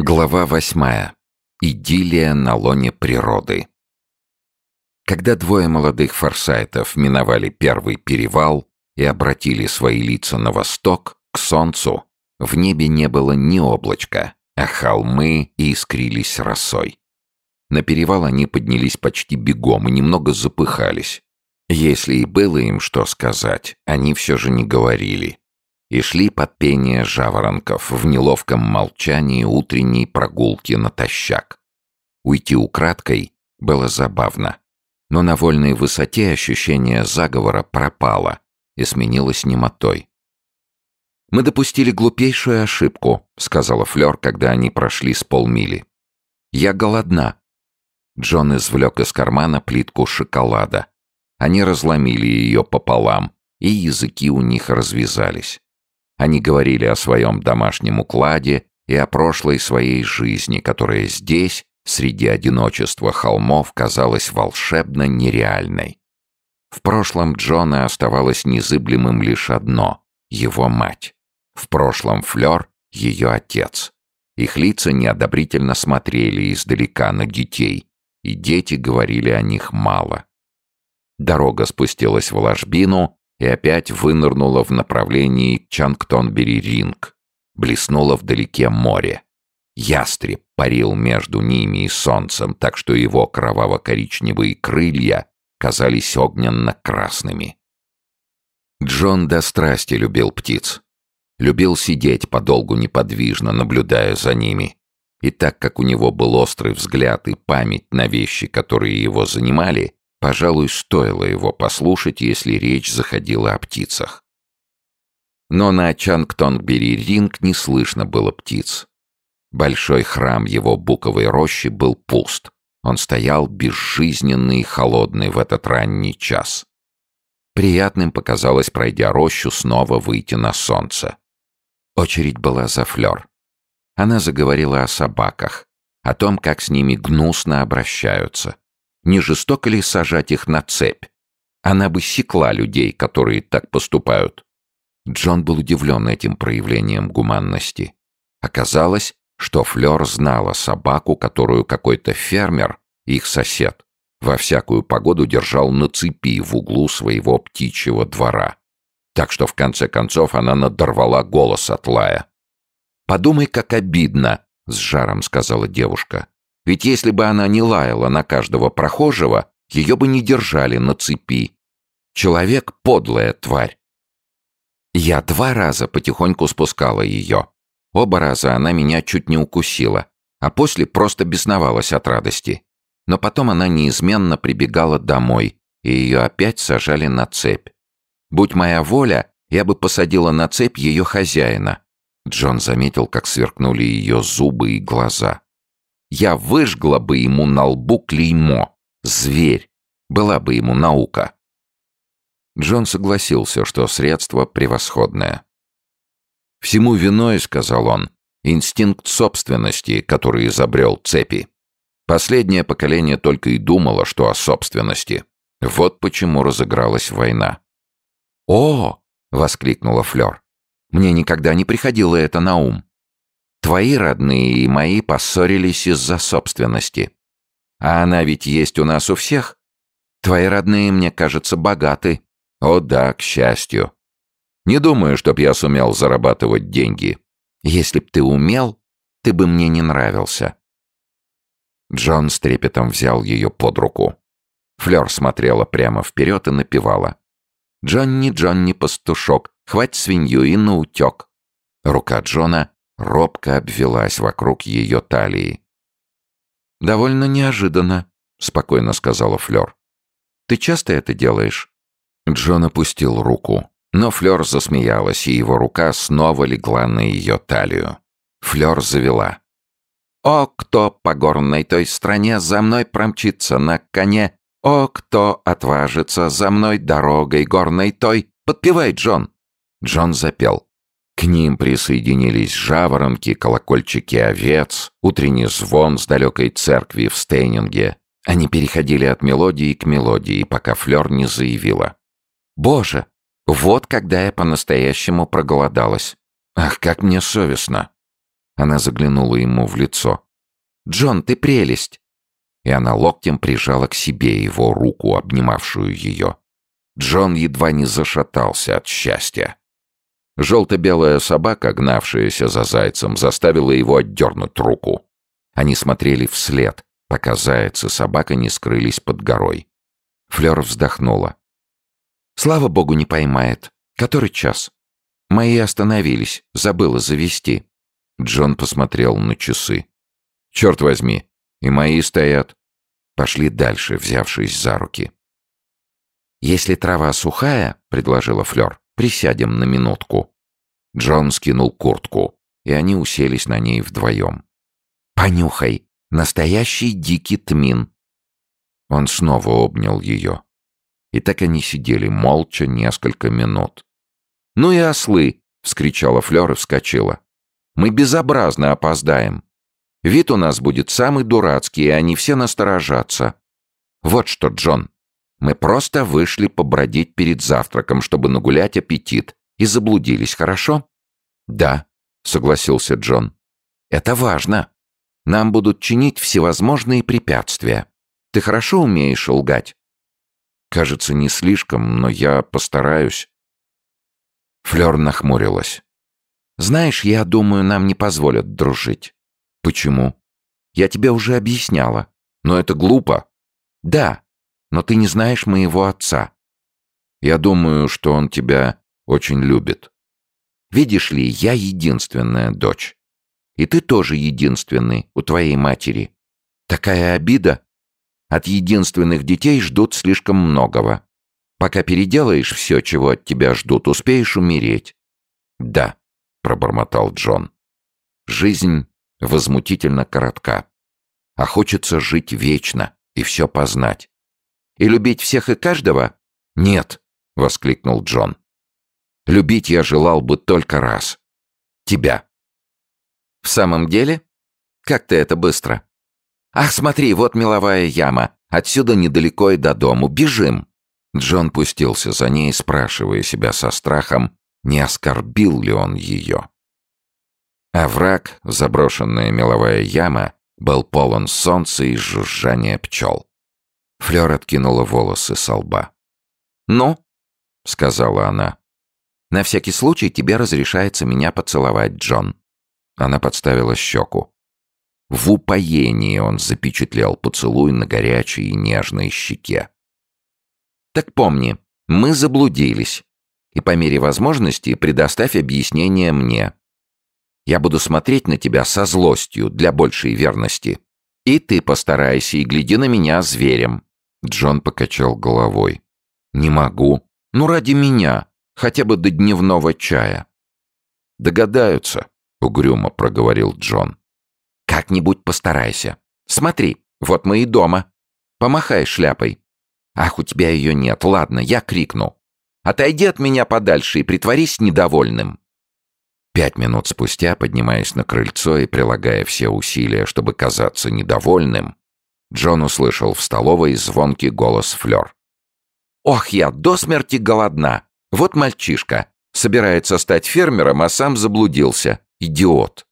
Глава восьмая. Идиллия на лоне природы. Когда двое молодых форсайтов миновали первый перевал и обратили свои лица на восток, к солнцу, в небе не было ни облачка, а холмы искрились росой. На перевал они поднялись почти бегом и немного запыхались. Если и было им что сказать, они все же не говорили и шли под пение жаворонков в неловком молчании утренней прогулки натощак. Уйти украдкой было забавно, но на вольной высоте ощущение заговора пропало и сменилось немотой. «Мы допустили глупейшую ошибку», — сказала Флёр, когда они прошли с полмили. «Я голодна». Джон извлек из кармана плитку шоколада. Они разломили ее пополам, и языки у них развязались. Они говорили о своем домашнем укладе и о прошлой своей жизни, которая здесь, среди одиночества холмов, казалась волшебно нереальной. В прошлом Джона оставалось незыблемым лишь одно — его мать. В прошлом Флёр — ее отец. Их лица неодобрительно смотрели издалека на детей, и дети говорили о них мало. Дорога спустилась в ложбину, и опять вынырнула в направлении Чангтонбери-ринг. Блеснуло вдалеке море. Ястреб парил между ними и солнцем, так что его кроваво-коричневые крылья казались огненно-красными. Джон до страсти любил птиц. Любил сидеть подолгу неподвижно, наблюдая за ними. И так как у него был острый взгляд и память на вещи, которые его занимали, Пожалуй, стоило его послушать, если речь заходила о птицах. Но на Чангтонгбери-ринг не слышно было птиц. Большой храм его буковой рощи был пуст. Он стоял безжизненный и холодный в этот ранний час. Приятным показалось, пройдя рощу, снова выйти на солнце. Очередь была за флёр. Она заговорила о собаках, о том, как с ними гнусно обращаются, не жестоко ли сажать их на цепь? Она бы секла людей, которые так поступают. Джон был удивлен этим проявлением гуманности. Оказалось, что Флёр знала собаку, которую какой-то фермер, их сосед, во всякую погоду держал на цепи в углу своего птичьего двора. Так что в конце концов она надорвала голос от лая. «Подумай, как обидно», — с жаром сказала девушка. Ведь если бы она не лаяла на каждого прохожего, ее бы не держали на цепи. Человек — подлая тварь. Я два раза потихоньку спускала ее. Оба раза она меня чуть не укусила, а после просто бесновалась от радости. Но потом она неизменно прибегала домой, и ее опять сажали на цепь. Будь моя воля, я бы посадила на цепь ее хозяина. Джон заметил, как сверкнули ее зубы и глаза я выжгла бы ему на лбу клеймо. Зверь. Была бы ему наука. Джон согласился, что средство превосходное. «Всему виной, — сказал он, — инстинкт собственности, который изобрел цепи. Последнее поколение только и думало, что о собственности. Вот почему разыгралась война». «О!» — воскликнула Флёр. «Мне никогда не приходило это на ум. Твои родные и мои поссорились из-за собственности. А она ведь есть у нас у всех. Твои родные, мне кажется, богаты. О да, к счастью. Не думаю, чтоб я сумел зарабатывать деньги. Если б ты умел, ты бы мне не нравился. Джон с трепетом взял ее под руку. Флёр смотрела прямо вперед и напевала. «Джонни, Джонни, пастушок, хвать свинью и наутек». Рука Джона робко обвелась вокруг ее талии. «Довольно неожиданно», — спокойно сказала Флёр. «Ты часто это делаешь?» Джон опустил руку, но Флёр засмеялась, и его рука снова легла на ее талию. Флёр завела. «О, кто по горной той стране за мной промчится на коне! О, кто отважится за мной дорогой горной той! Подпевай, Джон!» Джон запел. К ним присоединились жаворонки, колокольчики овец, утренний звон с далекой церкви в Стейнинге. Они переходили от мелодии к мелодии, пока Флёр не заявила. «Боже, вот когда я по-настоящему проголодалась. Ах, как мне совестно!» Она заглянула ему в лицо. «Джон, ты прелесть!» И она локтем прижала к себе его руку, обнимавшую ее. Джон едва не зашатался от счастья. Желто-белая собака, гнавшаяся за зайцем, заставила его отдернуть руку. Они смотрели вслед, пока заяц и собака не скрылись под горой. Флёр вздохнула. «Слава богу, не поймает. Который час?» «Мои остановились. Забыла завести». Джон посмотрел на часы. «Черт возьми, и мои стоят». Пошли дальше, взявшись за руки. «Если трава сухая, — предложила Флёр, — присядем на минутку». Джон скинул куртку, и они уселись на ней вдвоем. «Понюхай! Настоящий дикий тмин!» Он снова обнял ее. И так они сидели молча несколько минут. «Ну и ослы!» — вскричала Флёр и вскочила. «Мы безобразно опоздаем. Вид у нас будет самый дурацкий, и они все насторожатся. Вот что, Джон, мы просто вышли побродить перед завтраком, чтобы нагулять аппетит, и заблудились, хорошо?» «Да», — согласился Джон. «Это важно. Нам будут чинить всевозможные препятствия. Ты хорошо умеешь лгать?» «Кажется, не слишком, но я постараюсь». Флёр нахмурилась. «Знаешь, я думаю, нам не позволят дружить». «Почему?» «Я тебе уже объясняла». «Но это глупо». «Да, но ты не знаешь моего отца». «Я думаю, что он тебя очень любит». «Видишь ли, я единственная дочь. И ты тоже единственный у твоей матери. Такая обида. От единственных детей ждут слишком многого. Пока переделаешь все, чего от тебя ждут, успеешь умереть. Да, пробормотал Джон. Жизнь возмутительно коротка. А хочется жить вечно и все познать. И любить всех и каждого? Нет, воскликнул Джон. Любить я желал бы только раз. Тебя. «В самом деле? Как ты это быстро?» «Ах, смотри, вот меловая яма. Отсюда недалеко и до дому. Бежим!» Джон пустился за ней, спрашивая себя со страхом, не оскорбил ли он ее. А враг, заброшенная меловая яма, был полон солнца и жужжания пчел. Флёр откинула волосы со лба. «Ну?» — сказала она. «На всякий случай тебе разрешается меня поцеловать, Джон. Она подставила щеку. В упоении он запечатлел поцелуй на горячей и нежной щеке. «Так помни, мы заблудились, и по мере возможности предоставь объяснение мне. Я буду смотреть на тебя со злостью для большей верности. И ты постарайся и гляди на меня зверем». Джон покачал головой. «Не могу. Ну, ради меня. Хотя бы до дневного чая». «Догадаются», угрюмо проговорил Джон. «Как-нибудь постарайся. Смотри, вот мы и дома. Помахай шляпой. Ах, у тебя ее нет. Ладно, я крикну. Отойди от меня подальше и притворись недовольным». Пять минут спустя, поднимаясь на крыльцо и прилагая все усилия, чтобы казаться недовольным, Джон услышал в столовой звонкий голос Флёр. «Ох, я до смерти голодна! Вот мальчишка! Собирается стать фермером, а сам заблудился. Идиот.